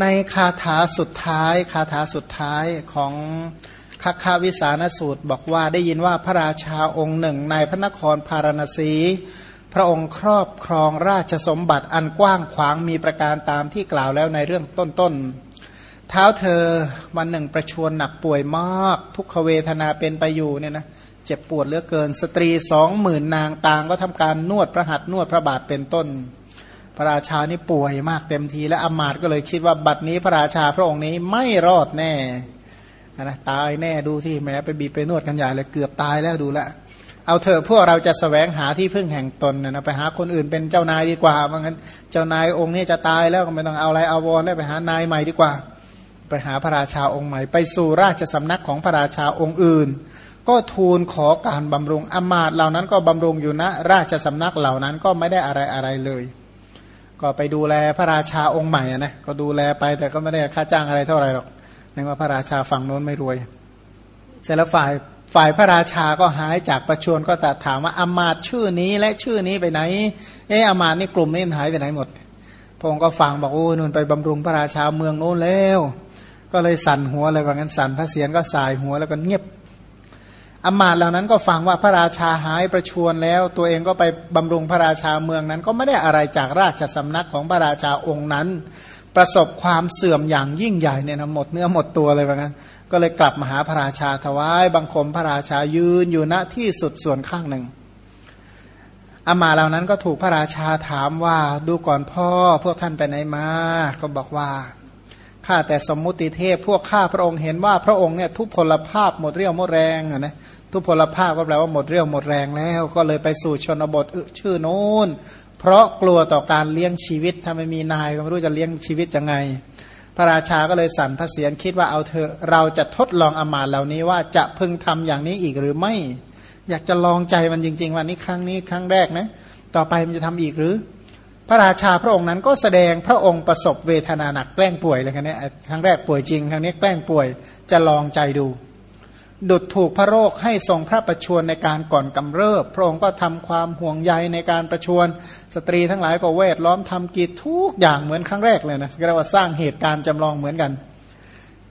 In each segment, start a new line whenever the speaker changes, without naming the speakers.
ในคาถาสุดท้ายคาถาสุดท้ายของคัคคาวิสานสูตร บอกว่าได้ยินว่าพระราชาองค์หนึ่ง ในพระนครพาราณสี พระองค์ครอบครองราชสมบัติอันกว้างขวางมีประการตามที่กล่าวแล้วในเรื่องต้นๆเท้าเธอวันหนึ่งประชวนหนักป่วยมาก ทุกขเวทนาเป็นไปอยู่เนี่ยนะเจ็บปวดเหลือเกินสตรีสองหมื่นนางต่างก็ทำการนวดพระหัตนวดพระบาทเป็นต้น พระราชานี่ป่วยมากเต็มที และอมาตก็เลยคิดว่าบัดนี้พระราชาพระองค์นี้ไม่รอดแน่นะตายแน่ดูสิแม้ไปบีบไปนวดกันใหญ่เลยเกือบตายแล้วดูแลเอาเถอะพวกเราจะสแสวงหาที่พึ่งแห่งตนนะไปหาคนอื่นเป็นเจ้านายดีกว่าเพราะงั้นเจ้านายองค์นี้จะตายแล้วก็ไม่ต้องเอาอะไรเอาวอนแล้วไปหานายใหม่ดีกว่า ไปหาพระราชาองค์ใหม่ ไปสู่ราชสำนักของพระราชาองค์อื่น ก็ทูลขอการบำรุงอมาตเหล่านั้นก็บำรุงอยู่ณราชสำนักเหล่านั้นก็ไม่ได้อะไรอะไรเลย ก็ไปดูแลพระราชาองค์ใหม่นะก็ดูแลไปแต่ก็ไม่ได้ค่าจ้างอะไรเท่าไหร่หรอกนึกว่าพระราชาฝั่งโน้นไม่รวย เสร็จแล้วฝ่ายฝ่ายพระราชาก็หายจากประชวนก็ตัดถามว่าอามาตชื่อนี้และชื่อนี้ไปไหน เอออามาตนี่กลุ่มนี้หายไปไหนหมดพงก็ฟังบอกโอ้นุ่นไปบำรุงพระราชาเมืองโน้นแล้ว ก็เลยสั่นหัวเลยว่างั้นสั่นพระเสียรก็สายหัวแล้วก็เงียบ อามาตเหล่านั้นก็ฟังว่าพระราชาหายประชวนแล้ว ตัวเองก็ไปบำรุงพระราชาเมืองนั้น ก็ไม่ได้อะไรจากราชสำนักของพระราชาองค์นั้น ประสบความเสื่อมอย่างยิ่งใหญ่เนี่ยนะหมดเนื้อหมดตัวเลยว่างั้นก็เลยกลับมาหาพระราชาถวายบังคมพระราชายืนอยู่ณที่สุดส่วนข้างหนึ่งอามาเหล่านั้นก็ถูกพระราชาถามว่าดูก่อนพ่อพวกท่านไปไหนมา ก็บอกว่า ข้าแต่สมมุติเทพพวกข้าพระองค์เห็นว่าพระองค์เนี่ยทุพพลภาพหมดเรี่ยวหมดแรงนะทุพพลภาพก็แปลว่าหมดเรี่ยวหมดแรงแล้ว ก็เลยไปสู่ชนบทชื่อโน้น เพราะกลัวต่อการเลี้ยงชีวิตถ้าไม่มีนายก็ไม่รู้จะเลี้ยงชีวิตยังไง พระราชาก็เลยสั่นพระเศียรคิดว่าเอาเถอเราจะทดลองอมาตเหล่านี้ว่าจะพึงทำอย่างนี้อีกหรือไม่ อยากจะลองใจมันจริง ๆ วันนี้ครั้งนี้ครั้งแรกนะ ต่อไปมันจะทำอีกหรือ พระราชาพระองค์นั้นก็แสดงพระองค์ประสบเวทนาหนักแกล้งป่วยเลยครั้งนี้ครั้งแรกป่วยจริงครั้งนี้แกล้งป่วยจะลองใจดู ดุดถูกพระโรคให้ทรงพระประชวรในการก่อนกำเริบ พระองค์ก็ทำความห่วงใยในการประชวรสตรีทั้งหลายก็เวทล้อมทำกิจทุกอย่างเหมือนครั้งแรกเลยนะเรียกว่าสร้างเหตุการณ์จำลองเหมือนกัน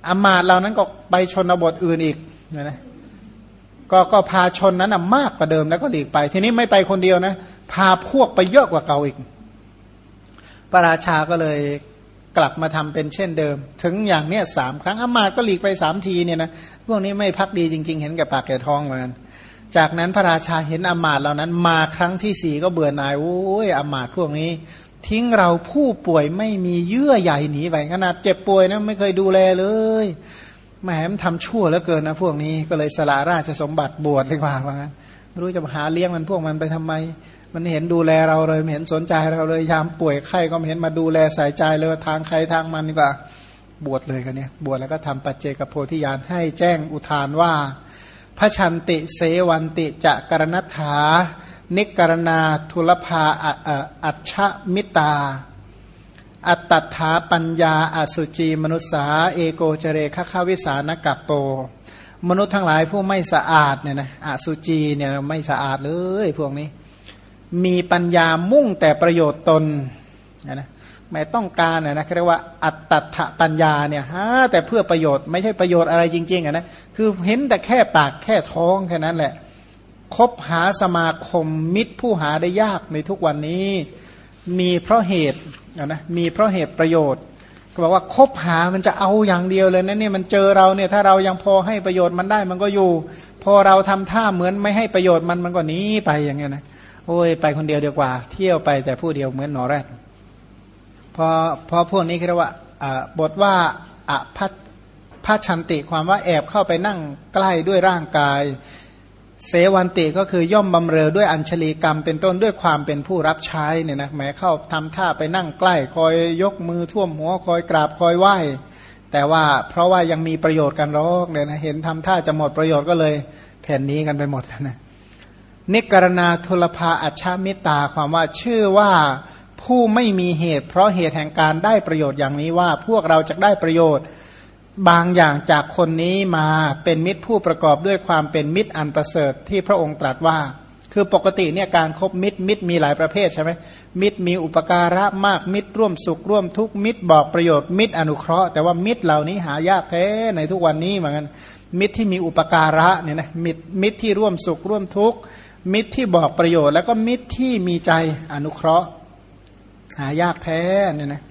อามาตเหล่านั้นก็ไปชนบทอื่นอีกนะนะก็ก็พาชนนั้นมากกว่าเดิมแล้วก็หลีกไป ทีนี้ไม่ไปคนเดียวนะ พาพวกไปเยอะกว่าเก่าอีก พระราชาก็เลยกลับมาทำเป็นเช่นเดิม ถึงอย่างเนี้ยสามครั้งอามาตก็หลีกไปสามทีเนี่ยนะพวกนี้ไม่พักดีจริง ๆ เห็นแก่ปากแก่ท้องเหมือนกันจากนั้นพระราชาเห็นอามาตเหล่านั้น มาครั้งที่สี่ก็เบื่อหน่ายโอ้ยอามาตพวกนี้ ทิ้งเราผู้ป่วยไม่มีเยื่อใหญ่หนีไปขนาดเจ็บป่วยนะไม่เคยดูแลเลยแหมมันทำชั่วแล้วเกินนะพวกนี้ก็เลยสละราชสมบัติบวชดีกว่าว่างั้นไม่รู้จะหาเลี้ยงมันพวกมันไปทำไม มันเห็นดูแลเราเลยเห็นสนใจเราเลยยามป่วยไข้ก็เห็นมาดูแลใส่ใจเลยทางใครทางมันดีกว่าบวชเลยกันเนี่ยบวชแล้วก็ทำปัจเจกโพธิญาณให้แจ้งอุทานว่า พระชันติเสวันติจะกรณถานิกรณาทุลภาอัชมิตา อัตถาปัญญาอสุจีมนุษสาเอโกเจเรคข้าวิสานกัปโป มนุษย์ทั้งหลายผู้ไม่สะอาดเนี่ยนะอสุจีเนี่ยไม่สะอาดเลยพวกนี้ มีปัญญามุ่งแต่ประโยชน์ตนนะไม่ต้องการนะนะเรียกว่าอัตตะปัญญาเนี่ยฮะแต่เพื่อประโยชน์ไม่ใช่ประโยชน์อะไรจริงๆอะนะคือเห็นแต่แค่ปากแค่ท้องแค่นั้นแหละคบหาสมาคมมิตรผู้หาได้ยากในทุกวันนี้ มีเพราะเหตุนะมีเพราะเหตุประโยชน์ ก็บอกว่าคบหามันจะเอาอย่างเดียวเลยนะเนี่ยมันเจอเราเนี่ยถ้าเรายังพอให้ประโยชน์มันได้มันก็อยู่ พอเราทำท่าเหมือนไม่ให้ประโยชน์มันมันก็หนีไปอย่างเงี้ยนะ โอ้ยไปคนเดียวดีกว่า เที่ยวไปแต่ผู้เดียวเหมือนหนอแรกพอพอพวกนี้เรียกว่าบทว่าอภัพชันติความว่าแอบเข้าไปนั่งใกล้ด้วยร่างกาย เสวันติก็คือย่อมบำเรอด้วยอัญชลีกรรม เป็นต้นด้วยความเป็นผู้รับใช้เนี่ยนะแม้เข้าทำท่าไปนั่งใกล้คอยยกมือท่วมหัวคอยกราบคอยไหว้ แต่ว่าเพราะว่ายังมีประโยชน์กันรอกเนี่ยนะเห็นทำท่าจะหมดประโยชน์ก็เลยแผ่นนี้กันไปหมดนะ นิกรณาทุลภาอัชามิตาความว่าชื่อว่าผู้ไม่มีเหตุ เพราะเหตุแห่งการได้ประโยชน์อย่างนี้ว่าพวกเราจะได้ประโยชน์บางอย่างจากคนนี้มาเป็นมิตรผู้ประกอบด้วยความเป็นมิตรอันประเสริฐที่พระองค์ตรัสว่า คือปกติเนี่ยการครบมิตรมิตรมีหลายประเภทใช่ไหมมิตรมีอุปการะมากมิตรร่วมสุขร่วมทุกมิตรบอกประโยชน์มิตรอนุเคราะห์แต่ว่ามิตรเหล่านี้หายากแท้ในทุกวันนี้เหมือนกันมิตรที่มีอุปการะเนี่ยนะมิตรมิตรที่ร่วมสุขร่วมทุกข์ มิตรที่บอกประโยชน์ แล้วก็มิตรที่มีใจอนุเคราะห์ หายากแท้เนี่ยนะ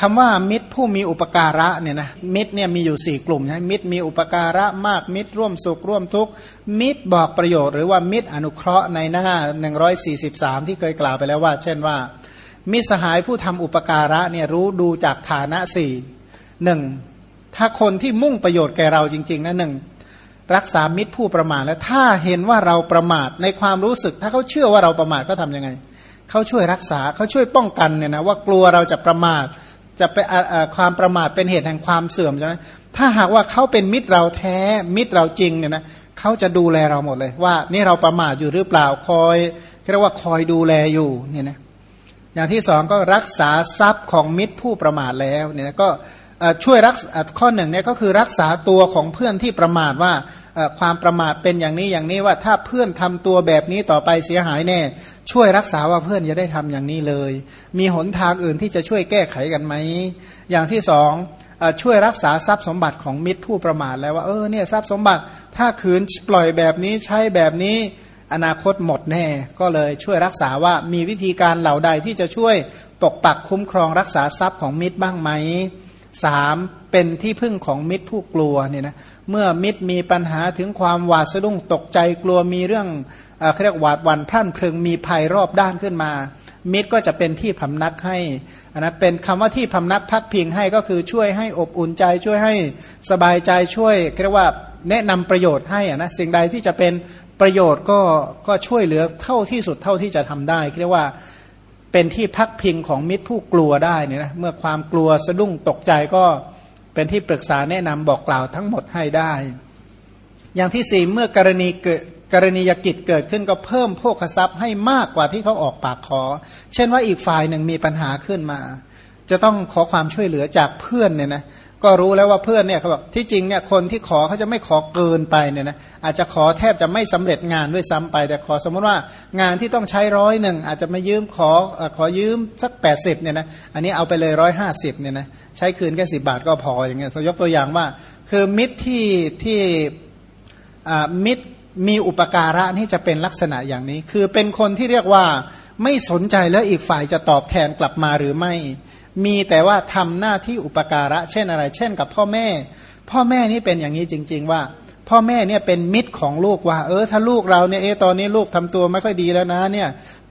คำว่ามิตรผู้มีอุปการะเนี่ยนะมิตรเนี่ยมีอยู่สี่กลุ่มใช่มิตรมีอุปการะมากมิตรร่วมสุขร่วมทุกข์มิตรบอกประโยชน์หรือว่ามิตรอนุเคราะห์ในหน้า 143 ที่เคยกล่าวไปแล้วว่า เช่นว่า มิสหายผู้ทำอุปการะเนี่ยรู้ดูจากฐานะสี่หนึ่งถ้าคนที่มุ่งประโยชน์แก่เราจริงๆนะหนึ่ง รักษามิตรผู้ประมาทแล้วถ้าเห็นว่าเราประมาทในความรู้สึก ถ้าเขาเชื่อว่าเราประมาทเขาทำยังไงเขาช่วยรักษาเขาช่วยป้องกันเนี่ยนะว่ากลัวเราจะประมาทจะเป็นความประมาทเป็นเหตุแห่งความเสื่อมใช่ไหมถ้าหากว่าเขาเป็นมิตรเราแท้มิตรเราจริงเนี่ยนะเขาจะดูแลเราหมดเลย ว่านี่เราประมาทอยู่หรือเปล่าคอยเรียกว่าคอยดูแลอยู่เนี่ยนะอย่างที่สองก็รักษาทรัพย์ของมิตรผู้ประมาทแล้วเนี่ยก็ ช่วยรักข้อหนึ่งเนี่ยก็คือรักษาตัวของเพื่อนที่ประมาทว่าความประมาทเป็นอย่างนี้อย่างนี้ว่าถ้าเพื่อนทำตัวแบบนี้ต่อไปเสียหายแน่ ช่วยรักษาว่าเพื่อนจะได้ทำอย่างนี้เลย มีหนทางอื่นที่จะช่วยแก้ไขกันไหม อย่างที่สองช่วยรักษาทรัพย์สมบัติของมิตรผู้ประมาทแล้วว่าเออเนี่ยทรัพย์สมบัติถ้าคืนปล่อยแบบนี้ใช้แบบนี้อนาคตหมดแน่ ก็เลยช่วยรักษาว่ามีวิธีการเหล่าใดที่จะช่วยปกปักคุ้มครองรักษาทรัพย์ของมิตรบ้างไหม สามเป็นที่พึ่งของมิตรผู้กลัวเนี่ยนะเมื่อมิตรมีปัญหาถึงความหวาดสะดุ้งตกใจกลัวมีเรื่องเขาเรียกหวาดวันพรั่นเพลิงมีภัยรอบด้านขึ้นมา มิตรก็จะเป็นที่พำนักให้นะเป็นคำว่าที่พำนักพักพิงให้ก็คือช่วยให้อบอุ่นใจช่วยให้สบายใจช่วยเรียกว่าแนะนำประโยชน์ให้นะสิ่งใดที่จะเป็นประโยชน์ก็ก็ช่วยเหลือเท่าที่สุดเท่าที่จะทำได้เรียกว่า เป็นที่พักพิงของมิตรผู้กลัวได้เนี่ยนะเมื่อความกลัวสะดุ้งตกใจก็เป็นที่ปรึกษาแนะนำบอกกล่าวทั้งหมดให้ได้ อย่างที่สี่เมื่อกรณีเกิดกรณียกิจเกิดขึ้นก็เพิ่มโภคทรัพย์ให้มากกว่าที่เขาออกปากขอ เช่นว่าอีกฝ่ายหนึ่งมีปัญหาขึ้นมา จะต้องขอความช่วยเหลือจากเพื่อนเนี่ยนะ ก็รู้แล้วว่าเพื่อนเนี่ยเขาบอกที่จริงเนี่ยคนที่ขอเขาจะไม่ขอเกินไปเนี่ยนะอาจจะขอแทบจะไม่สำเร็จงานด้วยซ้ำไป แต่ขอสมมติว่างานที่ต้องใช้ร้อยหนึ่งอาจจะไม่ยืมขอขอยืมสัก 80เนี่ยนะอันนี้เอาไปเลยร้อยห้าสิบเนี่ยนะใช้คืนแค่สิบาทก็พออย่างเงี้ยยกตัวอย่างว่า คือมิตรที่ที่มิตรมีอุปการะนี่จะเป็นลักษณะอย่างนี้ คือเป็นคนที่เรียกว่าไม่สนใจแล้วอีกฝ่ายจะตอบแทนกลับมาหรือไม่ มีแต่ว่าทำหน้าที่อุปการะ เช่นอะไร เช่นกับพ่อแม่ พ่อแม่นี่เป็นอย่างนี้จริง ๆ ว่า พ่อแม่เนี่ยเป็นมิตรของลูกว่า เออถ้าลูกเราเนี่ยเออตอนนี้ลูกทำตัวไม่ค่อยดีแล้วนะเนี่ย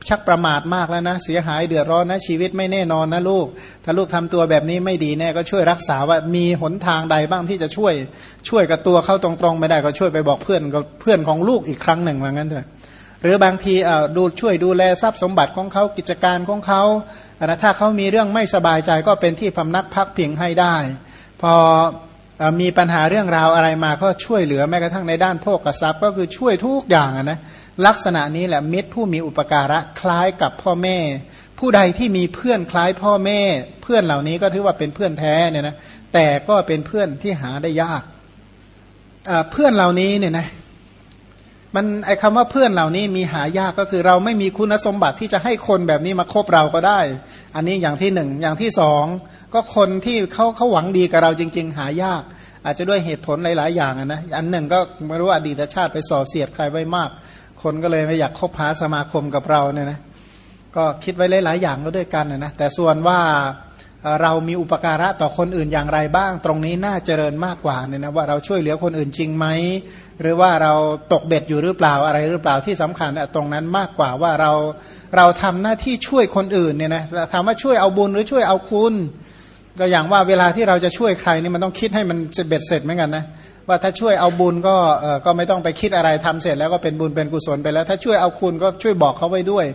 ชักประมาทมากแล้วนะ เสียหายเดือดร้อนนะชีวิตไม่แน่นอนนะลูก ถ้าลูกทำตัวแบบนี้ไม่ดีแน่ก็ช่วยรักษาว่ามีหนทางใดบ้างที่จะช่วย ช่วยกับตัวเข้าตรงๆไม่ได้ก็ช่วยไปบอกเพื่อนกับเพื่อนของลูกอีกครั้งหนึ่งว่างั้นเถอะหรือบางทีดูช่วยดูแลทรัพย์สมบัติของเขากิจการของเขา นะถ้าเขามีเรื่องไม่สบายใจก็เป็นที่พำนักพักพิงให้ได้ พอมีปัญหาเรื่องราวอะไรมาก็ช่วยเหลือแม้กระทั่งในด้านโภกทรัพย์ก็คือช่วยทุกอย่างนะลักษณะนี้แหละมิตรผู้มีอุปการะคล้ายกับพ่อแม่ ผู้ใดที่มีเพื่อนคล้ายพ่อแม่ เพื่อนเหล่านี้ก็ถือว่าเป็นเพื่อนแท้เนี่ยนะแต่ก็เป็นเพื่อนที่หาได้ยากเพื่อนเหล่านี้เนี่ยนะ มันไอคำว่าเพื่อนเหล่านี้มีหายากก็คือเราไม่มีคุณสมบัติที่จะให้คนแบบนี้มาคบเราก็ได้ อันนี้อย่างที่หนึ่งอย่างที่สองก็คนที่เขาเขาหวังดีกับเราจริง ๆ หายาก อาจจะด้วยเหตุผลหลาย ๆ อย่างนะอันหนึ่งก็ไม่รู้อดีตชาติไปส่อเสียดใครไว้มาก คนก็เลยไม่อยากคบหาสมาคมกับเราเนี่ยนะก็คิดไว้หลาย ๆ อย่างก็ด้วยกันนะแต่ส่วนว่า เรามีอุปการะต่อคนอื่นอย่างไรบ้าง ตรงนี้น่าเจริญมากกว่าเนี่ยนะว่าเราช่วยเหลือคนอื่นจริงไหมหรือว่าเราตกเบ็ดอยู่หรือเปล่าอะไรหรือเปล่าที่สำคัญตรงนั้นมากกว่าว่าเราเราทำหน้าที่ช่วยคนอื่นเนี่ยนะถามว่าช่วยเอาบุญหรือช่วยเอาคุณก็อย่างว่าเวลาที่เราจะช่วยใครนี่มันต้องคิดให้มันเบ็ดเสร็จเหมือนกันนะว่าถ้าช่วยเอาบุญก็เออก็ไม่ต้องไปคิดอะไรทำเสร็จแล้วก็เป็นบุญเป็นกุศลไปแล้ว ถ้าช่วยเอาคุณก็ช่วยบอกเขาไว้ด้วย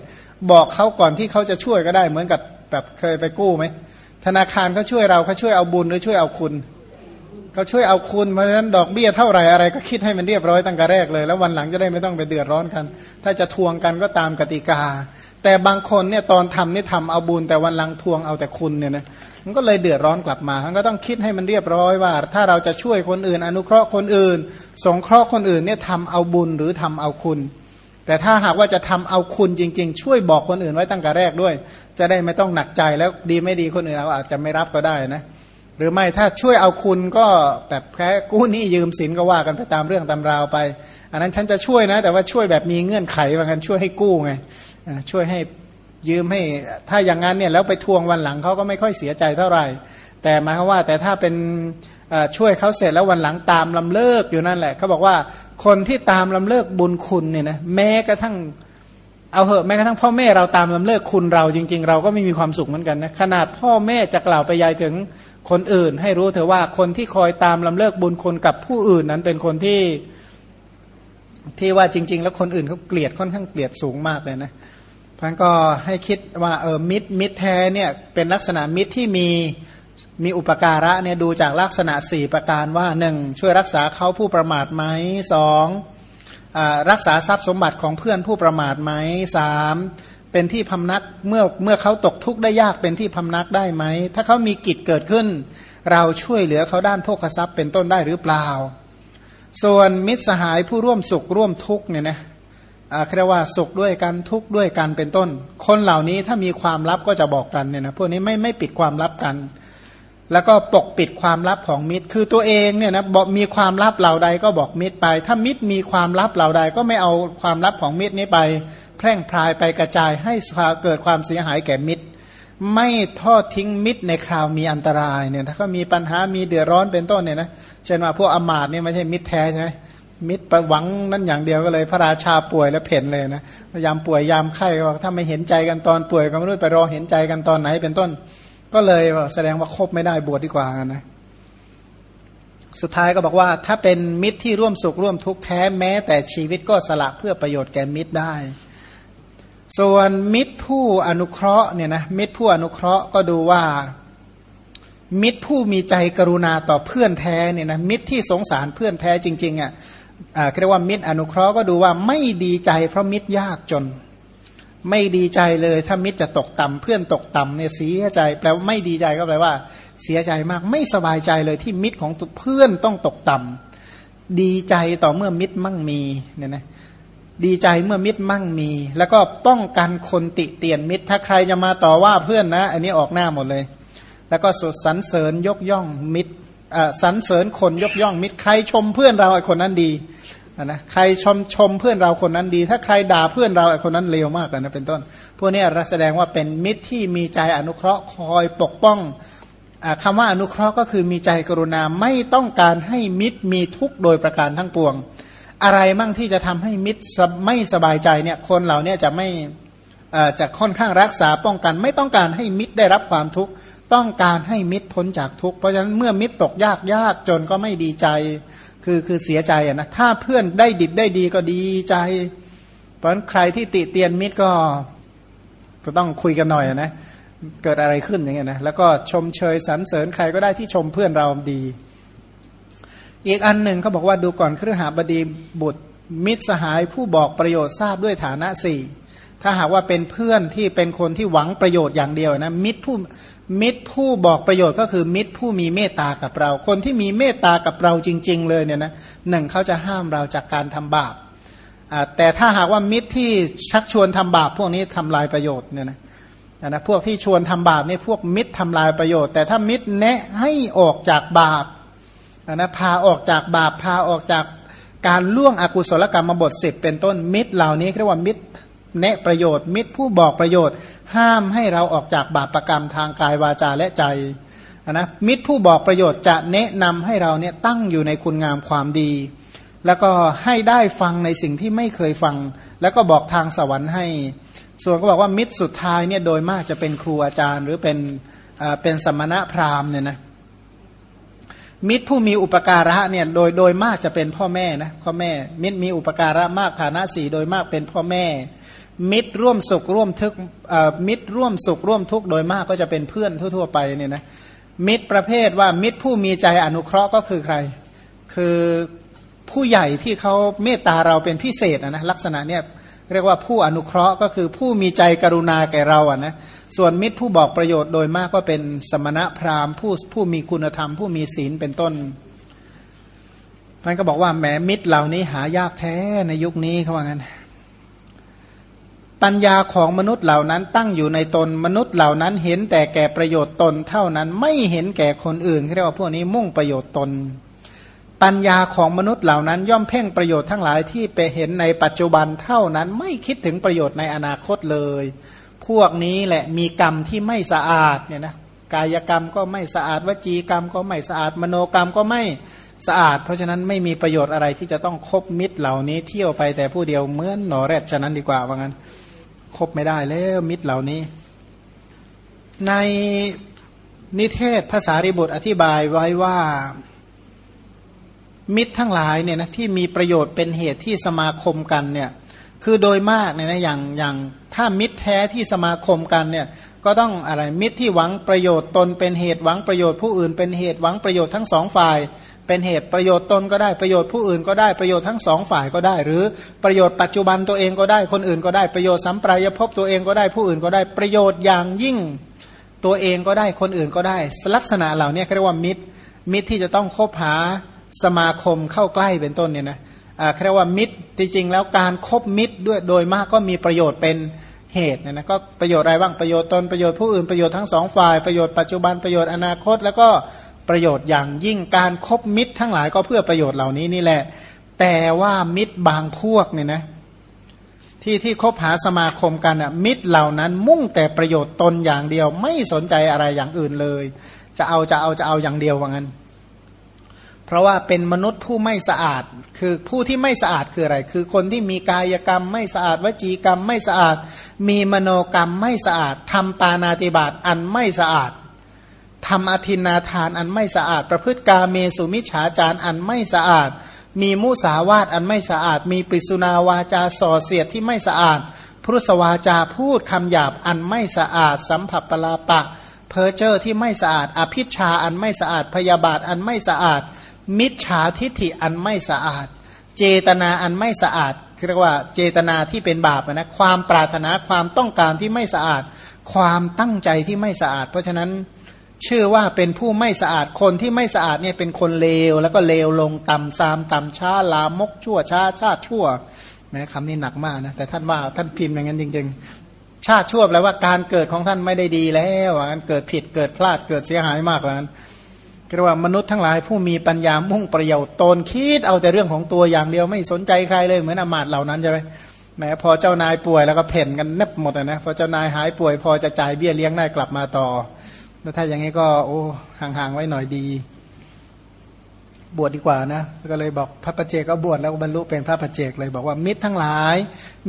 บอกเขาก่อนที่เขาจะช่วยก็ได้เหมือนกับแบบเคยไปกู้ไหม ธนาคารเขาช่วยเราเขาช่วยเอาบุญหรือช่วยเอาคุณเขาช่วยเอาคุณเพราะฉะนั้นดอกเบี้ยเท่าไหร่อะไรก็คิดให้มันเรียบร้อยตั้งแต่แรกเลย แล้ววันหลังจะได้ไม่ต้องไปเดือดร้อนกัน ถ้าจะทวงกันก็ตามกติกา แต่บางคนเนี่ยตอนทำนี่ทำเอาบุญแต่วันหลังทวงเอาแต่คุณเนี่ยนะมันก็เลยเดือดร้อนกลับมามันก็ต้องคิดให้มันเรียบร้อยว่า ถ้าเราจะช่วยคนอื่น อนุเคราะห์คนอื่น สงเคราะห์คนอื่นเนี่ยทำเอาบุญหรือทำเอาคุณ แต่ถ้าหากว่าจะทำเอาคุณจริง ๆ ช่วยบอกคนอื่นไว้ตั้งแต่แรกด้วย จะได้ไม่ต้องหนักใจแล้วดีไม่ดีคนอื่นเราอาจจะไม่รับก็ได้นะหรือไม่ถ้าช่วยเอาคุณก็แบบแค่กู้หนี้ยืมสินก็ว่ากันไปตามเรื่องตามราวไป อันนั้นฉันจะช่วยนะ แต่ว่าช่วยแบบมีเงื่อนไขว่างั้นช่วยให้กู้ไงช่วยให้ยืมให้ถ้าอย่างนั้นเนี่ยแล้วไปทวงวันหลังเขาก็ไม่ค่อยเสียใจเท่าไหร่ แต่หมายความว่าแต่ถ้าเป็นช่วยเขาเสร็จแล้ววันหลังตามลำเลิกอยู่นั่นแหละเขาบอกว่า คนที่ตามลำเลิกบุญคุณเนี่ยนะแม้กระทั่งเอาเหอะแม้กระทั่งพ่อแม่เราตามลำเลิกคุณเราจริง ๆ เราก็ไม่มีความสุขเหมือนกันนะขนาดพ่อแม่จะกล่าวไปยายถึงคนอื่น ให้รู้เถอะว่าคนที่คอยตามลำเลิกบุญคุณกับผู้อื่นนั้นเป็นคนที่ที่ว่าจริง ๆ แล้วคนอื่นเขาเกลียดค่อนข้างเกลียดสูงมากเลยนะพันก็ให้คิดว่าเออมิตรมิตรแท้เนี่ยเป็นลักษณะมิตรที่มี มีอุปการะเนี่ยดูจากลักษณะ 4 ประการว่า 1. ช่วยรักษาเขาผู้ประมาทไหมสองรักษาทรัพย์สมบัติของเพื่อนผู้ประมาทไหมสามเป็นที่พำนักเมื่อเมื่อเขาตกทุกข์ได้ยากเป็นที่พำนักได้ไหม ถ้าเขามีกิจเกิดขึ้น เราช่วยเหลือเขาด้านโภคทรัพย์เป็นต้นได้หรือเปล่า ส่วนมิตรสหายผู้ร่วมสุขร่วมทุกข์เนี่ยนะเรียกว่าสุขด้วยกันทุกข์ด้วยกันเป็นต้น คนเหล่านี้ถ้ามีความลับก็จะบอกกันเนี่ยนะพวกนี้ไม่ไม่ปิดความลับกัน แล้วก็ปกปิดความลับของมิตร คือตัวเองเนี่ยนะบอกมีความลับเหล่าใดก็บอกมิตรไป ถ้ามิตรมีความลับเหล่าใดก็ไม่เอาความลับของมิตรนี้ไป แพร่งพรายไปกระจายให้เกิดความเสียหายแก่มิตร ไม่ทอดทิ้งมิตรในคราวมีอันตรายเนี่ยถ้าก็มีปัญหามีเดือดร้อนเป็นต้นเนี่ยนะเช่นว่าพวกอมาตเนี่ยไม่ใช่มิตรแท้ใช่ไหมมิตรประหวังนั่นอย่างเดียวก็เลย พระราชาป่วยแล้วเพ่นเลยนะยามป่วยยามไข้ก็ถ้าไม่เห็นใจกันตอนป่วยก็ไม่รู้ไปรอเห็นใจกันตอนไหนเป็นต้น ก็เลยแสดงว่าคบไม่ได้บวชดีกว่านะสุดท้ายก็บอกว่า ถ้าเป็นมิตรที่ร่วมสุขร่วมทุกข์แท้แม้ แต่ชีวิตก็สละเพื่อประโยชน์แก่มิตรได้ ส่วนมิตรผู้อนุเคราะห์เนี่ยนะมิตรผู้อนุเคราะห์ก็ดูว่า มิตรผู้มีใจกรุณาต่อเพื่อนแท้เนี่ยนะมิตรที่สงสารเพื่อนแท้จริงๆอะเรียกว่ามิตรอนุเคราะห์ก็ดูว่าไม่ดีใจเพราะมิตรยากจน ไม่ดีใจเลย ถ้ามิตรจะตกต่ำเพื่อนตกต่ำเนี่ยเสียใจ แปลว่าไม่ดีใจก็แปลว่า เสียใจมาก ไม่สบายใจเลยที่มิตรของเพื่อนต้องตกต่ำดีใจต่อเมื่อมิตรมั่งมีเนี่ยนะดีใจเมื่อมิตรมั่งมี แล้วก็ป้องกันคนติเตียนมิตร ถ้าใครจะมาต่อว่าเพื่อนนะ อันนี้ออกหน้าหมดเลย แล้วก็สุดสรรเสริญยกย่องมิตรสรรเสริญคนยกย่องมิตรใครชมเพื่อนเราไอ้คนนั้นดี นะใครชมชมเพื่อนเราคนนั้นดี ถ้าใครด่าเพื่อนเราคนนั้นเลวมากนะเป็นต้น พวกนี้แสดงว่าเป็นมิตรที่มีใจอนุเคราะห์คอยปกป้องอคำว่าอนุเคราะห์ก็คือมีใจกรุณาไม่ต้องการให้มิตรมีทุกข์โดยประการทั้งปวง อะไรมั่งที่จะทำให้มิตรไม่สบายใจเนี่ยคนเหล่านี้จะไม่จะค่อนข้างรักษาป้องกัน ไม่ต้องการให้มิตรได้รับความทุกข์ต้องการให้มิตรพ้นจากทุกข์เพราะฉะนั้นเมื่อมิตรตกยากยากจนก็ไม่ดีใจ คือคือเสียใจอะนะถ้าเพื่อนได้ดิบได้ดีก็ดีใจ เพราะฉะนั้นใครที่ติเตียนมิตรก็ก็ต้องคุยกันหน่อยนะเกิดอะไรขึ้นอย่างเงี้ยนะแล้วก็ชมเชยสรรเสริญใครก็ได้ที่ชมเพื่อนเราดี อีกอันหนึ่งเขาบอกว่าดูก่อนเครือหาบดีบุตรมิตรสหายผู้บอกประโยชน์ทราบด้วยฐานะสี่ถ้าหากว่าเป็นเพื่อนที่เป็นคนที่หวังประโยชน์อย่างเดียวนะมิตรผู้ มิตรผู้บอกประโยชน์ก็คือมิตรผู้มีเมตตากับเรา คนที่มีเมตตากับเราจริง ๆ เลยเนี่ยนะหนึ่งเขาจะห้ามเราจากการทำบาปแต่ถ้าหากว่ามิตรที่ชักชวนทำบาปพวกนี้ทำลายประโยชน์เนี่ยนะนะพวกที่ชวนทำบาปนี่พวกมิตรทำลายประโยชน์ แต่ถ้ามิตรแนะให้ออกจากบาปนะพาออกจากบาปพาออกจากการล่วงอกุศลกรรมบทสิบเป็นต้นมิตรเหล่านี้เรียกว่ามิตร แนะประโยชน์ มิตรผู้บอกประโยชน์ ห้ามให้เราออกจากบาปรกรรมทางกายวาจาและใจนะมิตรผู้บอกประโยชน์จะแนะนำให้เราเนี่ยตั้งอยู่ในคุณงามความดี แล้วก็ให้ได้ฟังในสิ่งที่ไม่เคยฟัง แล้วก็บอกทางสวรรค์ให้ ส่วนก็บอกว่ามิตรสุดท้ายเนี่ยโดยมากจะเป็นครูอาจารย์ หรือเป็นเป็นสมณะพราหมณ์เนี่ยนะมิตรผู้มีอุปการะเนี่ยโดยโดยมากจะเป็นพ่อแม่นะพ่อแม่มิตรมีอุปการะมากฐานะสี่โดยมากเป็นพ่อแม่ มิตรร่วมสุขร่วมทุกมิตรร่วมสุขร่วมทุกโดยมากก็จะเป็นเพื่อนทั่ว ๆ ไปเนี่ยนะมิตรประเภทว่ามิตรผู้มีใจอนุเคราะห์ก็คือใคร คือผู้ใหญ่ที่เขาเมตตาเราเป็นพิเศษนะลักษณะเนี่ยเรียกว่าผู้อนุเคราะห์ก็คือผู้มีใจกรุณาแก่เราอะนะส่วนมิตรผู้บอกประโยชน์โดยมากก็เป็นสมณะพราหมณ์ผู้ผู้มีคุณธรรม ผู้มีศีลเป็นต้นท่านก็บอกว่าแหมมิตรเหล่านี้หายากแท้ในยุคนี้เขาว่างั้น ปัญญาของมนุษย์เหล่านั้นตั้งอยู่ในตนมนุษย์เหล่านั้นเห็นแต่แก่ประโยชน์ตนเท่านั้นไม่เห็นแก่คนอื่นเรียกว่าพวกนี้มุ่งประโยชน์ตน ปัญญาของมนุษย์เหล่านั้น ย่อมเพ่งประโยชน์ทั้งหลายที่ไปเห็นในปัจจุบันเท่านั้นไม่คิดถึงประโยชน์ในอนาคตเลย พวกนี้แหละมีกรรมที่ไม่สะอาดเนี่ยนะกายกรรมก็ไม่สะอาดวจีกรรมก็ไม่สะอาดมโนกรรมก็ไม่สะอาด เพราะฉะนั้นไม่มีประโยชน์อะไรที่จะต้องคบมิตรเหล่านี้เที่ยวไปแต่ผู้เดียวเหมือนหนอแรดฉะนั้นดีกว่าว่างั้น คบไม่ได้แล้วมิตรเหล่านี้ ในนิเทศภาษาริบุตรอธิบายไว้ว่ามิตรทั้งหลายเนี่ยนะที่มีประโยชน์เป็นเหตุที่สมาคมกันเนี่ยคือโดยมากเนี่ยนะอย่างอย่างถ้ามิตรแท้ที่สมาคมกันเนี่ยก็ต้องอะไรมิตรที่หวังประโยชน์ตนเป็นเหตุหวังประโยชน์ผู้อื่นเป็นเหตุหวังประโยชน์ทั้งสองฝ่าย เป็นเหตุประโยชน์ตนก็ได้ประโยชน์ผู้อื่นก็ได้ประโยชน์ทั้งสองฝ่ายก็ได้ หรือประโยชน์ปัจจุบันตัวเองก็ได้คนอื่นก็ได้ประโยชน์สัมปรายภพตัวเองก็ได้ผู้อื่นก็ได้ประโยชน์อย่างยิ่งตัวเองก็ได้คนอื่นก็ได้ ลักษณะเหล่านี้เรียกว่ามิตร มิตรที่จะต้องคบหาสมาคมเข้าใกล้เป็นต้นเนี่ยนะอ่าเรียกว่ามิตรจริงๆ แล้วการครบมิตรด้วยโดยมากก็มีประโยชน์เป็นเหตุเนี่ยนะก็ประโยชน์อะไรบ้างประโยชน์ตนประโยชน์ผู้อื่นประโยชน์ทั้งสองฝ่ายประโยชน์ปัจจุบันประโยชน์อนาคต แล้วก็ ประโยชน์อย่างยิ่งการครบมิตรทั้งหลายก็เพื่อประโยชน์เหล่านี้นี่แหละ แต่ว่ามิตรบางพวกเนี่ยนะที่ที่คบหาสมาคมกันอะมิตรเหล่านั้นมุ่งแต่ประโยชน์ตนอย่างเดียว ไม่สนใจอะไรอย่างอื่นเลย จะเอาจะเอาจะเอาอย่างเดียวว่างั้น เพราะว่าเป็นมนุษย์ผู้ไม่สะอาด คือผู้ที่ไม่สะอาดคืออะไร คือคนที่มีกายกรรมไม่สะอาดวจีกรรมไม่สะอาด มีมโนกรรมไม่สะอาดทำปานาติบาตอันไม่สะอาด ทำอธินาทานอันไม่สะอาด ประพฤติกาเมสุมิฉาจารอันไม่สะอาด มีมุสาวาตอันไม่สะอาด มีปิสุนาวาจาส่อเสียดที่ไม่สะอาดพุทธวาจาพูดคำหยาบอันไม่สะอาด สัมผัสปลาปะ เพอเจอร์ที่ไม่สะอาด อภิชาอันไม่สะอาด พยาบาทอันไม่สะอาด มิจฉาทิฏฐิอันไม่สะอาด เจตนาอันไม่สะอาดเรียกว่าเจตนาที่เป็นบาปนะความปรารถนาความต้องการที่ไม่สะอาด ความตั้งใจที่ไม่สะอาด เพราะฉะนั้น ชื่อว่าเป็นผู้ไม่สะอาดคนที่ไม่สะอาดเนี่ยเป็นคนเลว แล้วก็เลวลงต่ำซามต่ำช้าลามกชั่วช้าชาติชั่วแม้คำนี้หนักมากนะแต่ท่านว่าท่านพิมพ์อย่างนั้นจริง ๆ ชาติชั่วแปลว่าการเกิดของท่านไม่ได้ดีแล้วการเกิดผิดเกิดพลาดเกิดเสียหายมากกว่านั้นเรียกว่ามนุษย์ทั้งหลายผู้มีปัญญามุ่งประโยชน์ตนคิดเอาแต่เรื่องของตัวอย่างเดียวไม่สนใจใครเลยเหมือนอมาตเหล่านั้นใช่ไหมแม้พอเจ้านายป่วยแล้วก็เพ่นกันเน็บหมดนะพอเจ้านายหายป่วย พอจะจ่ายเบี้ยเลี้ยงได้กลับมาต่อ ถ้าอย่างนี้ก็โอ้ห่างๆไว้หน่อยดี บวชดดีกว่านะ ก็เลยบอกพระประเจก็บวชแล้วบรรลุเป็นพระประเจกเลยบอกว่ามิตรทั้งหลาย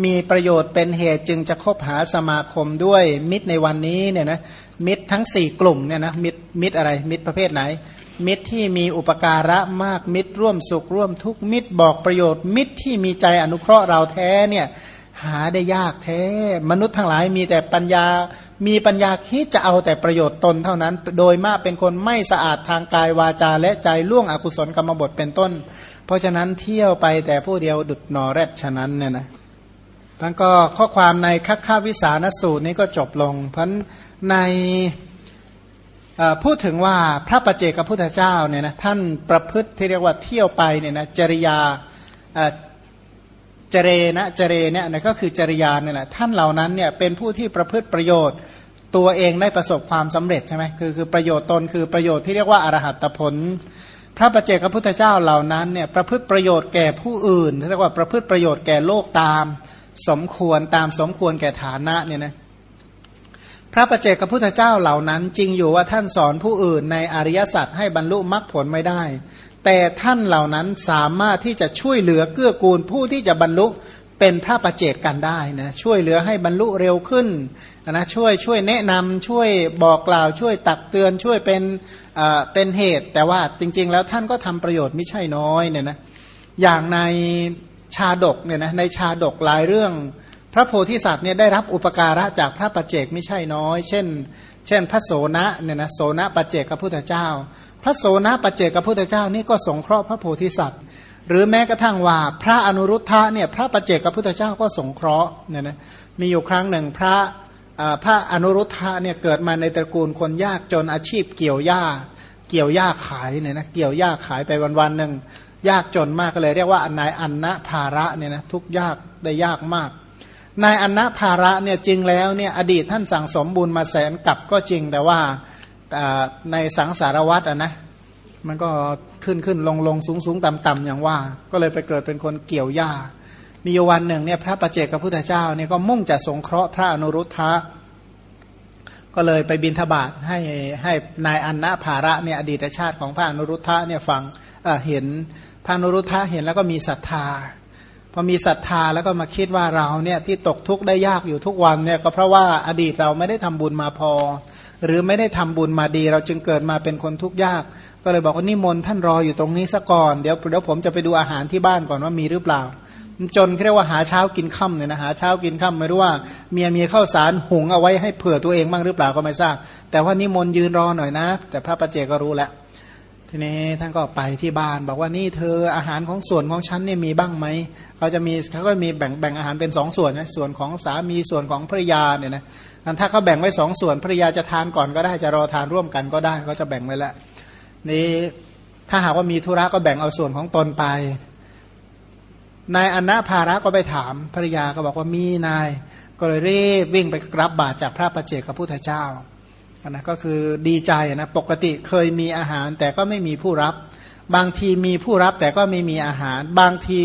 มีประโยชน์เป็นเหตุจึงจะคบหาสมาคมด้วยมิตรในวันนี้เนี่ยนะมิตรทั้งสี่กลุ่มเนี่ยนะมิตรมิตรอะไร มิตรประเภทไหน มิตรที่มีอุปการะมากมิตรร่วมสุขร่วมทุกมิตรบอกประโยชน์ มิตรที่มีใจอนุเคราะห์เราแท้เนี่ยหาได้ยากแท้ มนุษย์ทั้งหลายมีแต่ปัญญา มีปัญญาคิดจะเอาแต่ประโยชน์ตนเท่านั้น โดยมากเป็นคนไม่สะอาดทางกายวาจาและใจล่วงอกุศลกรรมบทเป็นต้น เพราะฉะนั้นเที่ยวไปแต่ผู้เดียวดุดนอแรดฉะนั้นเนี่ยนะทั้งก็ข้อความในคัคคาวิสานสูตรนี้ก็จบลง เพราะในพูดถึงว่าพระประเจกับพุทธเจ้าเนี่ยนะท่านประพฤติที่เรียกว่าเที่ยวไปเนี่ยนะจริยา จเรนะเจเรเนี่ยนะก็คือจริยาเนี่ยแหละท่านเหล่านั้นเนี่ยเป็นผู้ที่ประพฤติประโยชน์ตัวเองได้ประสบความสำเร็จใช่ไหมคือคือประโยชน์ตนคือประโยชน์ที่เรียกว่าอรหัตผล พระประเจกับพุทธเจ้าเหล่านั้นเนี่ยประพฤติประโยชน์แก่ผู้อื่นเรียกว่าประพฤติประโยชน์แก่โลกตาม สมควรตามสมควรแก่ฐานะเนี่ยนะพระประเจกับพุทธเจ้าเหล่านั้น จริงอยู่ว่าท่านสอนผู้อื่นในอริยสัจให้บรรลุมรรคผลไม่ได้ แต่ท่านเหล่านั้นสามารถที่จะช่วยเหลือเกื้อกูลผู้ที่จะบรรลุเป็นพระประเจกกันได้นะช่วยเหลือให้บรรลุเร็วขึ้นนะช่วยช่วยแนะนำช่วยบอกกล่าวช่วยตักเตือนช่วยเป็นเป็นเหตุ แต่ว่าจริง ๆ แล้วท่านก็ทำประโยชน์ไม่ใช่น้อยเนี่ยนะอย่างในชาดกเนี่ยนะในชาดกหลายเรื่อง พระโพธิสัตว์เนี่ยได้รับอุปการะจากพระปัจเจกไม่ใช่น้อย เช่น เช่นพระโสนะเนี่ยนะโสนะปัจเจกกับพุทธเจ้า พระโสนะปัจเจกกับพุทธเจ้านี่ก็สงเคราะห์พระโพธิสัตว์ หรือแม้กระทั่งว่าพระอนุรุทธะเนี่ยพระปัจเจกกับพุทธเจ้าก็สงเคราะห์เนี่ยนะมีอยู่ครั้งหนึ่งพระพระอนุรุทธะเนี่ยเกิดมาในตระกูลคนยากจนอาชีพเกี่ยวหญ้า เกี่ยวหญ้าขายเนี่ยนะเกี่ยวหญ้าขายไปวันๆหนึ่งยากจนมากก็เลยเรียกว่านไหนอันนะภาระเนี่ยนะทุกยากได้ยากมาก นายอันัภาระเนี่ยจริงแล้วเนี่ยอดีตท่านสั่งสมบุญมาแสนกับก็จริงแต่ว่า ในสังสารวัตรอะนะมันก็ขึ้นขึ้นลงลงสูงสูงต่ำต่ำอย่างว่า ก็เลยไปเกิดเป็นคนเกี่ยวหญ้า มีวันหนึ่งเนี่ยพระประเจกับพุทธเจ้าเนี่ยก็มุ่งจะสงเคราะห์พระอนุรุทธะก็เลยไปบินทบาทให้ให้นายอันนะภาระเนี่ยอดีตชาติของพระอนุรุทธะเนี่ยฟังเเห็นพระอนุรุทธะเห็นแล้วก็มีศรัทธาพอมีศรัทธาแล้วก็มาคิดว่าเราเนี่ยที่ตกทุกข์ได้ยากอยู่ทุกวันเนี่ยก็เพราะว่าอดีตเราไม่ได้ทำบุญมาพอ หรือไม่ได้ทำบุญมาดี เราจึงเกิดมาเป็นคนทุกข์ยาก ก็เลยบอกว่านิมนต์ท่านรออยู่ตรงนี้ซะก่อนเดี๋ยวเดี๋ยวผมจะไปดูอาหารที่บ้านก่อนว่ามีหรือเปล่า จนเรียกว่าหาเช้ากินค่ำเนี่ยนะหาเช้ากินค่ำไม่รู้ว่าเมียมีข้าวสารหุงเอาไว้ให้เผื่อตัวเองบ้างหรือเปล่าก็ไม่ทราบแต่ว่านิมนต์ยืนรอหน่อยนะ แต่พระประเจก็รู้แล้วทีนี้ท่านก็ไปที่บ้านบอกว่านี่เธออาหารของส่วนของฉันเนี่ยมีบ้างไหมเขาจะมีเขาก็มีแบ่งแบ่งอาหารเป็นสองส่วนนะส่วนของสามีส่วนของภรรยาเนี่ยนะ อันถ้าเขาแบ่งไว้สองส่วนภรยาจะทานก่อนก็ได้จะรอทานร่วมกันก็ได้ก็จะแบ่งไว้แล้วนี่ถ้าหากว่ามีธุระก็แบ่งเอาส่วนของตนไป นายอนะภาระก็ไปถามภรยาก็บอกว่ามีนาย ก็เลยรีบวิ่งไปรับบาตรจากพระประเจกับพุทธเจ้านะก็คือดีใจนะปกติเคยมีอาหารแต่ก็ไม่มีผู้รับ บางทีมีผู้รับแต่ก็ไม่มีอาหาร บางที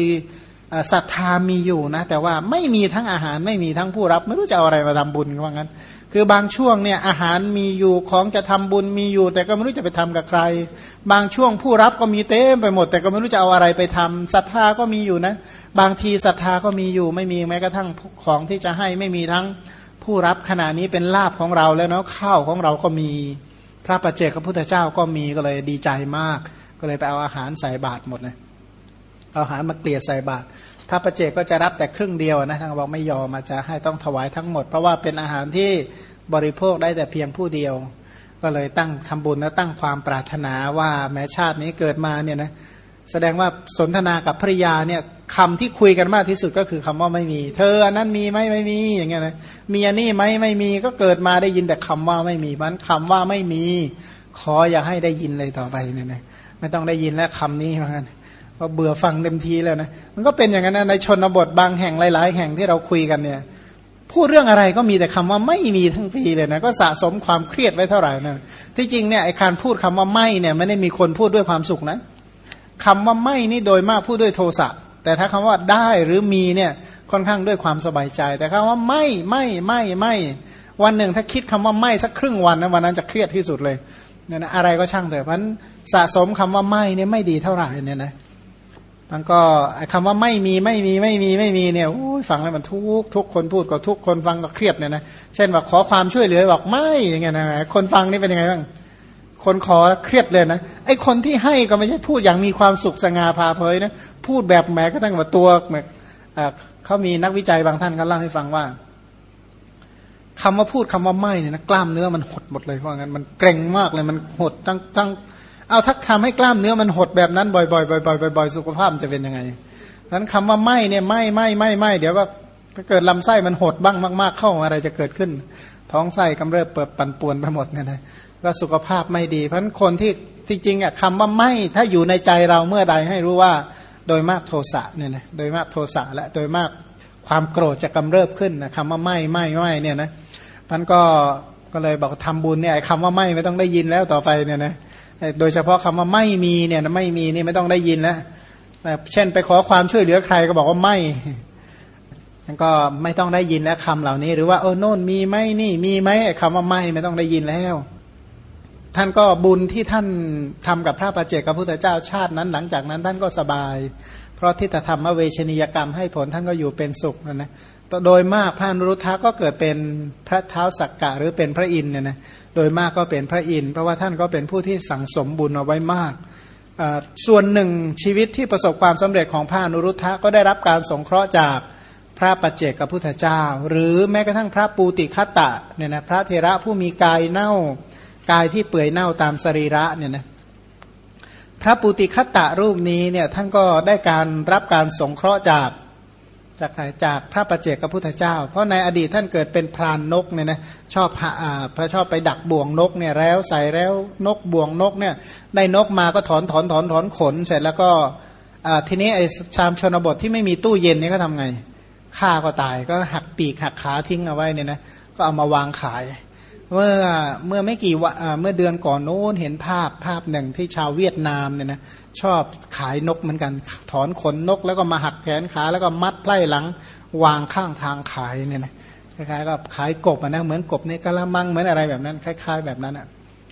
ศรัทธามีอยู่นะ แต่ว่าไม่มีทั้งอาหารไม่มีทั้งผู้รับ ไม่รู้จะเอาอะไรมาทำบุญว่างั้น คือบางช่วงเนี่ยอาหารมีอยู่ของจะทำบุญมีอยู่ แต่ก็ไม่รู้จะไปทำกับใคร บางช่วงผู้รับก็มีเต็มไปหมด แต่ก็ไม่รู้จะเอาอะไรไปทำศรัทธาก็มีอยู่นะ บางทีศรัทธาก็มีอยู่ ไม่มีแม้กระทั่งของที่จะให้ไม่มีทั้งผู้รับขณะนี้เป็นลาบของเราแล้วเนาะข้าวของเราก็มีพระประเจกพระพุทธเจ้าก็มีก็เลยดีใจมาก ก็เลยไปเอาอาหารใส่บาตรหมดเลย เอาหารมาเกลี่ยใส่บาตรถ้าประเจกก็จะรับแต่ครึ่งเดียวนะทางบอกไม่ยอมมาจะให้ต้องถวายทั้งหมด เพราะว่าเป็นอาหารที่บริโภคได้แต่เพียงผู้เดียว ก็เลยตั้งทำบุญและตั้งความปรารถนาว่าแม้ชาตินี้เกิดมาเนี่ยนะแสดงว่าสนทนากับภริยาเนี่ยคำที่คุยกันมากที่สุดก็คือคำว่าไม่มี เธออันนั้นมีไหมไม่มีอย่างเงี้ยนะมีอันนี้ไหมไม่มีก็เกิดมาได้ยินแต่คำว่าไม่มีมันคำว่าไม่มี ขออย่าให้ได้ยินเลยต่อไปเนี่ยนะไม่ต้องได้ยินแล้วคำนี้เหมือนกัน ก็เบื่อฟังเต็มทีแล้วนะมันก็เป็นอย่างนั้นในชนบทบางแห่งหลาย ๆ แห่งที่เราคุยกันเนี่ยพูดเรื่องอะไรก็มีแต่คำว่าไม่มีทั้งปีเลยนะก็สะสมความเครียดไว้เท่าไหร่นะที่จริงเนี่ยไอ้การพูดคำว่าไม่เนี่ยไม่ได้มีคนพูดด้วยความสุขนะคำว่าไม่นี่โดยมากพูดด้วยโทสะแต่ถ้าคำว่าได้หรือมีเนี่ยค่อนข้างด้วยความสบายใจ แต่คำว่าไม่ไม่ไม่ไม่วันหนึ่งถ้าคิดคำว่าไม่สักครึ่งวันนะวันนั้นจะเครียดที่สุดเลยเนี่ยนะอะไรก็ช่างเถอะเพราะสะสมคำว่าไม่เนี่ยไม่ดีเท่าไหร่เนี่ยนะ มันก็คำว่าไม่มีไม่มีไม่มีไม่มีเนี่ยฟังแล้วมันทุกทุกคนพูดก็ทุกคนฟังก็เครียดเนี่ยนะเช่นว่าขอความช่วยเหลือบอกไม่อย่างเงี้ยนะคนฟังนี่เป็นยังไงบ้างคนขอเครียดเลยนะไอคนที่ให้ก็ไม่ใช่พูดอย่างมีความสุขสง่าพาเผยนะพูดแบบแหมก็ตั้งว่าตัวแหมเขามีนักวิจัยบางท่านก็เล่าให้ฟังว่าคำว่าพูดคำว่าไม่เนี่ยนะกล้ามเนื้อมันหดหมดเลยเพราะงั้นมันเกร็งมากเลยมันหดทั้งทั้ง เอาถ้าทำให้กล้ามเนื้อมันหดแบบนั้นบ่อยๆบ่อยๆบ่อยๆสุขภาพจะเป็นยังไงนั้นคำว่าไม่เนี่ยไม่ไม่ไม่ไม่เดี๋ยวว่าถ้าเกิดลำไส้มันหดบ้างมากๆ เข้าอะไรจะเกิดขึ้น ท้องไส้กำเริบเปิดปั่นป่วนไปหมดเนี่ยนะก็สุขภาพไม่ดีเพราะคนที่ที่จริงอะคำว่าไม่ถ้าอยู่ในใจเราเมื่อใดให้รู้ว่าโดยมากโทสะเนี่ยนะโดยมากโทสะและโดยมากความโกรธจะกำเริบขึ้นนะคำว่าไม่ไม่ไม่เนี่ยนะมันก็ก็เลยบอกทำบุญเนี่ยคำว่าไม่ไม่ต้องได้ยินแล้วต่อไปเนี่ยนะ โดยเฉพาะคำว่าไม่มีเนี่ยไม่มีนี่ไม่ต้องได้ยินแล้วเช่นไปขอความช่วยเหลือใครก็บอกว่าไม่ก็ไม่ต้องได้ยินแล้วคำเหล่านี้ หรือว่าเออโน่นมีไหมนี่มีไหมคำว่าไม่ไม่ต้องได้ยินแล้ว ท่านก็บุญที่ท่านทำกับพระประเจกับพุทธเจ้าชาตินั้นหลังจากนั้นท่านก็สบาย เพราะทิฏฐธรรมเวชนียกรรมให้ผลท่านก็อยู่เป็นสุขนะนะ โดยมากพระนรุทธะก็เกิดเป็นพระเท้าสักกะหรือเป็นพระอินเนี่ยนะโดยมากก็เป็นพระอินเพราะว่าท่านก็เป็นผู้ที่สั่งสมบุญเอาไว้มากส่วนหนึ่งชีวิตที่ประสบความสำเร็จของพระนรุทธะก็ได้รับการสงเคราะห์จากพระปัจเจกพุทธเจ้า หรือแม้กระทั่งพระปูติคัตตะเนี่ยนะพระเทระผู้มีกายเน่ากายที่เปื่อยเน่าตามสรีระเนี่ยนะพระปูติคัตตะรูปนี้เนี่ยท่านก็ได้การรับการสงเคราะห์จาก จากใครจากพระประเจกพระพุทธเจ้า เพราะในอดีตท่านเกิดเป็นพรานนกเนี่ยนะชอบพระชอบไปดักบ่วงนกเนี่ยแล้วใส่แล้วนกบ่วงนกเนี่ยได้นกมาก็ถอนถอนถอนถอนขน เสร็จแล้วก็ทีนี้ไอ้ชามชนบทที่ไม่มีตู้เย็นนี่ก็ทำไงฆ่าก็ตายก็หักปีกหักขาทิ้งเอาไว้เนี่ยนะก็เอามาวางขาย เมื่อเมื่อไม่กี่วันเมื่อเดือนก่อนโน้นเห็นภาพภาพหนึ่งที่ชาวเวียดนามเนี่ยนะชอบขายนกเหมือนกัน ถอนขนนกแล้วก็มาหักแขนขาแล้วก็มัดไพร่หลังวางข้างทางขายเนี่ยนะคล้ายๆก็ขายกบนะเหมือนกบในกะละมังเหมือนอะไรแบบนั้น คล้าย ๆ แบบนั้นอะ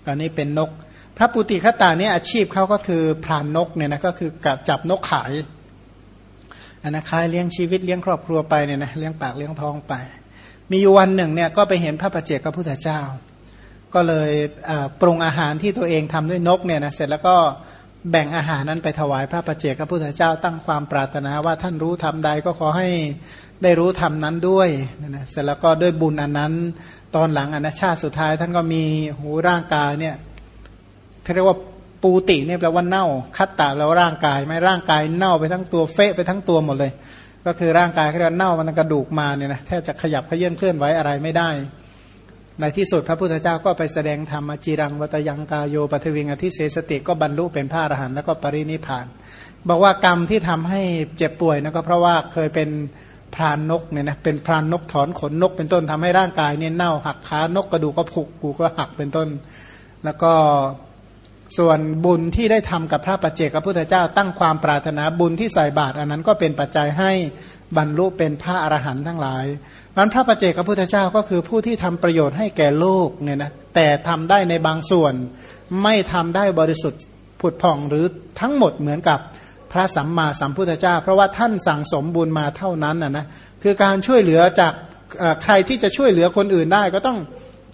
ตอนนี้เป็นนก พระปุติขตาเนี่ยอาชีพเขาก็คือพรานนกเนี่ยนะก็คือจับนกขายอันนะขายเลี้ยงชีวิตเลี้ยงครอบครัวไปเนี่ยนะเลี้ยงปากเลี้ยงท้องไป มีอยู่วันหนึ่งเนี่ยก็ไปเห็นพระประเจกพระพุทธเจ้า ก็เลยปรุงอาหารที่ตัวเองทำด้วยนกเนี่ยนะเสร็จแล้วก็แบ่งอาหารนั้นไปถวายพระประเจกพระพุทธเจ้าตั้งความปรารถนาว่าท่านรู้ทำใดก็ขอให้ได้รู้ทำนั้นด้วยนะเสร็จแล้วก็ด้วยบุญอันนั้น ตอนหลังอนาชาติสุดท้าย ท่านก็มีหูร่างกายเนี่ยเขาเรียกว่าปูติเนี่ยแปลว่าเน่า คัตตาแล้วร่างกายไม่ร่างกายเน่าไปทั้งตัวเฟะไปทั้งตัวหมดเลย ก็คือร่างกายเขาเรียกเน่ามันกระดูกมาเนี่ยนะแทบจะขยับเขยื่อนเคลื่อนไหวอะไรไม่ได้ ในที่สุดพระพุทธเจ้าก็ไปแสดงธรรมจีรังวัตยังกาโยปัทวิงอธิเสสติก็บรรลุเป็นพระอรหันต์แล้วก็ปรินิพาน บอกว่ากรรมที่ทำให้เจ็บป่วยนะก็เพราะว่าเคยเป็นพรานนกเนี่ยนะเป็นพรานนกถอนขนนก เป็นต้นทำให้ร่างกายเนี่ยเน่าหักขานกกระดูกก็ผุกูก็หักเป็นต้น แล้วก็ ส่วนบุญที่ได้ทำกับพระปัจเจกพระพุทธเจ้าตั้งความปรารถนาบุญที่ใส่บาตรอันนั้นก็เป็นปัจจัยให้บรรลุเป็นพระอรหันต์ทั้งหลายมันพระปัจเจกพระพุทธเจ้าก็คือผู้ที่ทำประโยชน์ให้แก่โลกเนี่ยนะแต่ทำได้ในบางส่วน ไม่ทำได้บริสุทธิ์ผุดผ่องหรือทั้งหมดเหมือนกับพระสัมมาสัมพุทธเจ้า เพราะว่าท่านสั่งสมบุญมาเท่านั้นนะนะคือการช่วยเหลือจากใครที่จะช่วยเหลือคนอื่นได้ก็ต้อง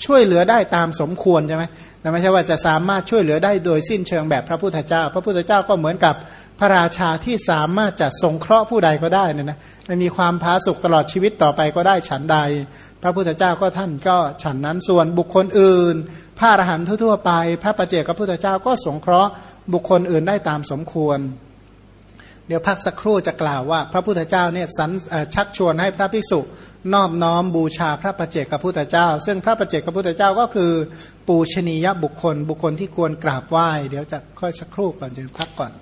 ช่วยเหลือได้ตามสมควรใช่ไหมแต่ไม่ใช่ว่าจะสามารถช่วยเหลือได้โดยสิ้นเชิงแบบพระพุทธเจ้า พระพุทธเจ้าก็เหมือนกับพระราชาที่สามารถจะสงเคราะห์ผู้ใดก็ได้นะนะมีความพาสุขตลอดชีวิตต่อไปก็ได้ฉันใด พระพุทธเจ้าก็ท่านก็ฉันนั้นส่วนบุคคลอื่น พระอรหันต์ทั่วไป พระประเจกพระพุทธเจ้าก็สงเคราะห์บุคคลอื่นได้ตามสมควร เดี๋ยวพักสักครู่จะกล่าวว่า พระพุทธเจ้าเนี่ยสันชักชวนให้พระภิกษุนอบน้อมบูชาพระประเจกพระพุทธเจ้า ซึ่งพระประเจกพระพุทธเจ้าก็คือ ปูชนียบุคคล บุคคลที่ควรกราบไหว้ เดี๋ยวจะค่อยสักครู่ก่อนจะพักก่อน